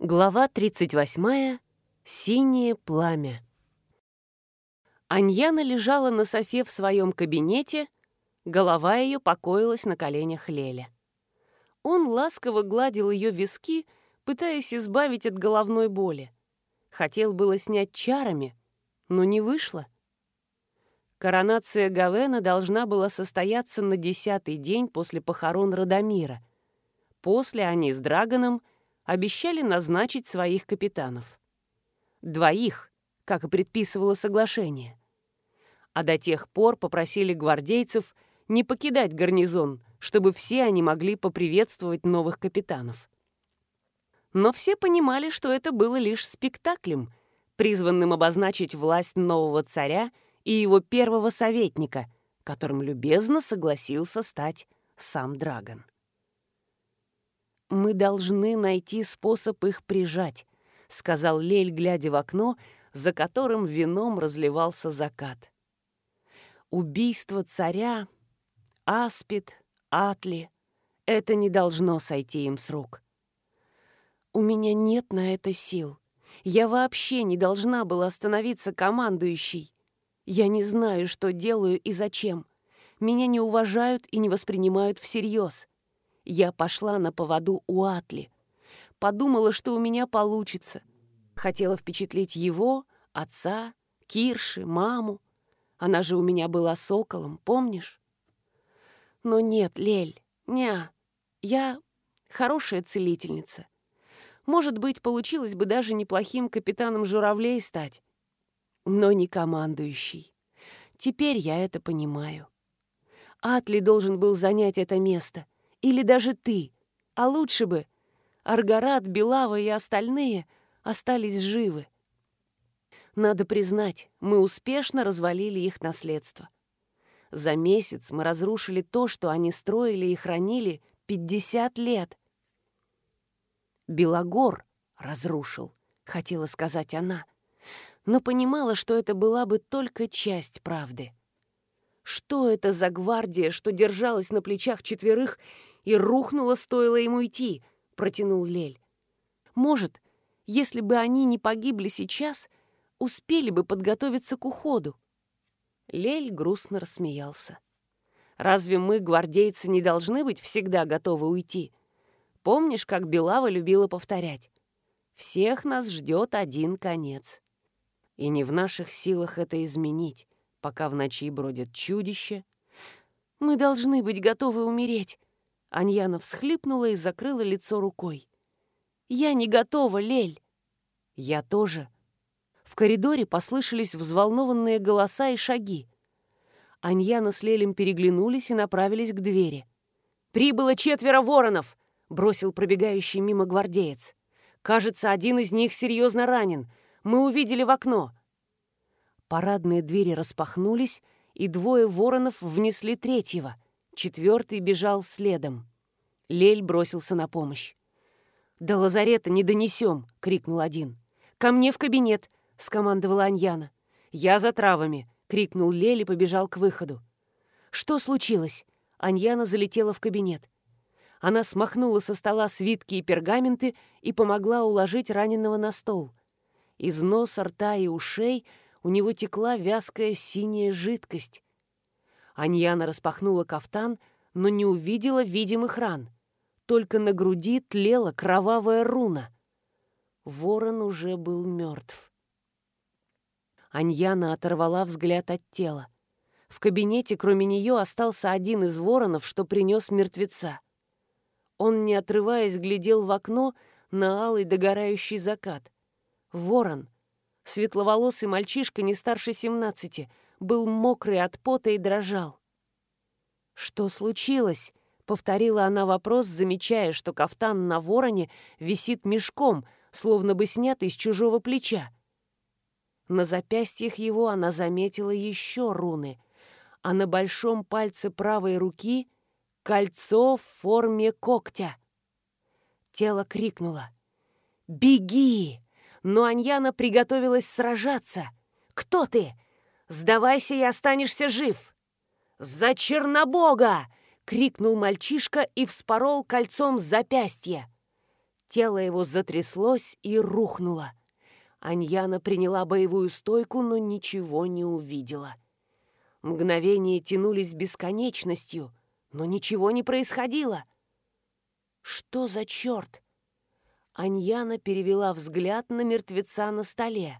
Глава 38. Синее пламя. Аньяна лежала на софе в своем кабинете, голова ее покоилась на коленях Леля. Он ласково гладил ее виски, пытаясь избавить от головной боли. Хотел было снять чарами, но не вышло. Коронация Гавена должна была состояться на десятый день после похорон Радомира. После они с Драгоном обещали назначить своих капитанов. Двоих, как и предписывало соглашение. А до тех пор попросили гвардейцев не покидать гарнизон, чтобы все они могли поприветствовать новых капитанов. Но все понимали, что это было лишь спектаклем, призванным обозначить власть нового царя и его первого советника, которым любезно согласился стать сам Драгон. «Мы должны найти способ их прижать», — сказал Лель, глядя в окно, за которым вином разливался закат. «Убийство царя, Аспид, Атли — это не должно сойти им с рук. У меня нет на это сил. Я вообще не должна была становиться командующей. Я не знаю, что делаю и зачем. Меня не уважают и не воспринимают всерьез. Я пошла на поводу у Атли. Подумала, что у меня получится. Хотела впечатлить его, отца, Кирши, маму. Она же у меня была соколом, помнишь? Но нет, Лель, не, я хорошая целительница. Может быть, получилось бы даже неплохим капитаном журавлей стать. Но не командующий. Теперь я это понимаю. Атли должен был занять это место — или даже ты. А лучше бы Аргарат, Белава и остальные остались живы. Надо признать, мы успешно развалили их наследство. За месяц мы разрушили то, что они строили и хранили 50 лет. Белогор разрушил, хотела сказать она, но понимала, что это была бы только часть правды. Что это за гвардия, что держалась на плечах четверых и рухнула, стоило ему идти», — протянул Лель. «Может, если бы они не погибли сейчас, успели бы подготовиться к уходу». Лель грустно рассмеялся. «Разве мы, гвардейцы, не должны быть всегда готовы уйти? Помнишь, как Белава любила повторять? Всех нас ждет один конец. И не в наших силах это изменить, пока в ночи бродят чудища. Мы должны быть готовы умереть, Аньяна всхлипнула и закрыла лицо рукой. «Я не готова, Лель!» «Я тоже». В коридоре послышались взволнованные голоса и шаги. Аньяна с Лелем переглянулись и направились к двери. «Прибыло четверо воронов!» — бросил пробегающий мимо гвардеец. «Кажется, один из них серьезно ранен. Мы увидели в окно». Парадные двери распахнулись, и двое воронов внесли третьего — Четвертый бежал следом. Лель бросился на помощь. «До лазарета не донесем!» — крикнул один. «Ко мне в кабинет!» — скомандовала Аньяна. «Я за травами!» — крикнул Лель и побежал к выходу. «Что случилось?» Аньяна залетела в кабинет. Она смахнула со стола свитки и пергаменты и помогла уложить раненого на стол. Из носа, рта и ушей у него текла вязкая синяя жидкость. Аньяна распахнула кафтан, но не увидела видимых ран. Только на груди тлела кровавая руна. Ворон уже был мертв. Аньяна оторвала взгляд от тела. В кабинете, кроме нее, остался один из воронов, что принес мертвеца. Он, не отрываясь, глядел в окно на алый догорающий закат. Ворон, светловолосый мальчишка не старше семнадцати, был мокрый от пота и дрожал. «Что случилось?» — повторила она вопрос, замечая, что кафтан на вороне висит мешком, словно бы снят из чужого плеча. На запястьях его она заметила еще руны, а на большом пальце правой руки — кольцо в форме когтя. Тело крикнуло «Беги!» Но Аньяна приготовилась сражаться. «Кто ты? Сдавайся и останешься жив!» «За Чернобога!» — крикнул мальчишка и вспорол кольцом запястье. Тело его затряслось и рухнуло. Аньяна приняла боевую стойку, но ничего не увидела. Мгновения тянулись бесконечностью, но ничего не происходило. Что за черт? Аньяна перевела взгляд на мертвеца на столе.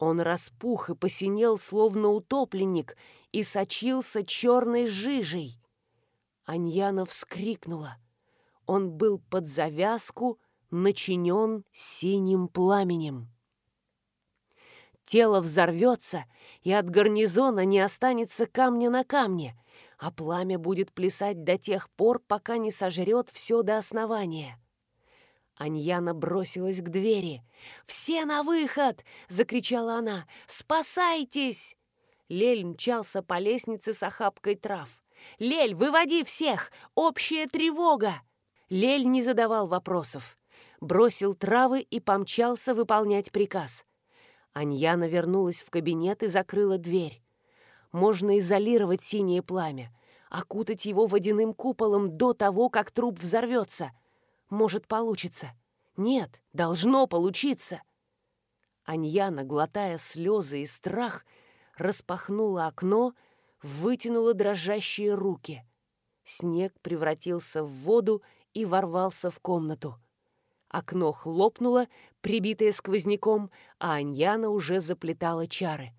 Он распух и посинел, словно утопленник, и сочился черной жижей. Аньяна вскрикнула. Он был под завязку, начинен синим пламенем. Тело взорвется, и от гарнизона не останется камня на камне, а пламя будет плясать до тех пор, пока не сожрет все до основания. Аньяна бросилась к двери. «Все на выход!» — закричала она. «Спасайтесь!» Лель мчался по лестнице с охапкой трав. «Лель, выводи всех! Общая тревога!» Лель не задавал вопросов. Бросил травы и помчался выполнять приказ. Аньяна вернулась в кабинет и закрыла дверь. Можно изолировать синее пламя, окутать его водяным куполом до того, как труп взорвется. Может, получится. Нет, должно получиться. Аньяна, глотая слезы и страх, распахнула окно, вытянула дрожащие руки. Снег превратился в воду и ворвался в комнату. Окно хлопнуло, прибитое сквозняком, а Аньяна уже заплетала чары.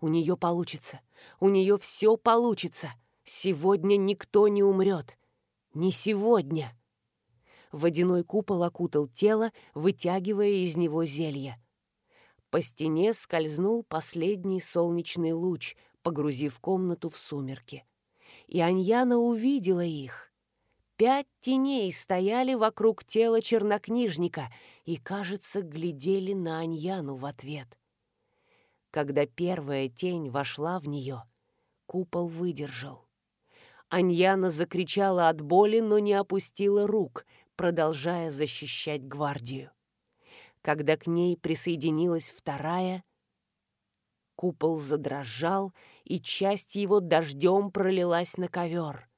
У нее получится. У нее все получится. Сегодня никто не умрет. Не сегодня. Водяной купол окутал тело, вытягивая из него зелье. По стене скользнул последний солнечный луч, погрузив комнату в сумерки. И Аньяна увидела их. Пять теней стояли вокруг тела чернокнижника и, кажется, глядели на Аньяну в ответ. Когда первая тень вошла в нее, купол выдержал. Аньяна закричала от боли, но не опустила рук, продолжая защищать гвардию. Когда к ней присоединилась вторая, купол задрожал, и часть его дождем пролилась на ковер.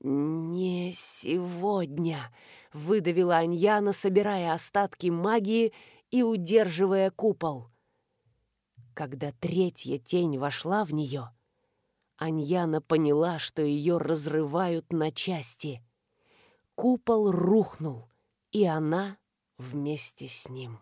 «Не сегодня!» — выдавила Аньяна, собирая остатки магии и удерживая купол. Когда третья тень вошла в нее, Аньяна поняла, что ее разрывают на части. Купол рухнул, и она вместе с ним.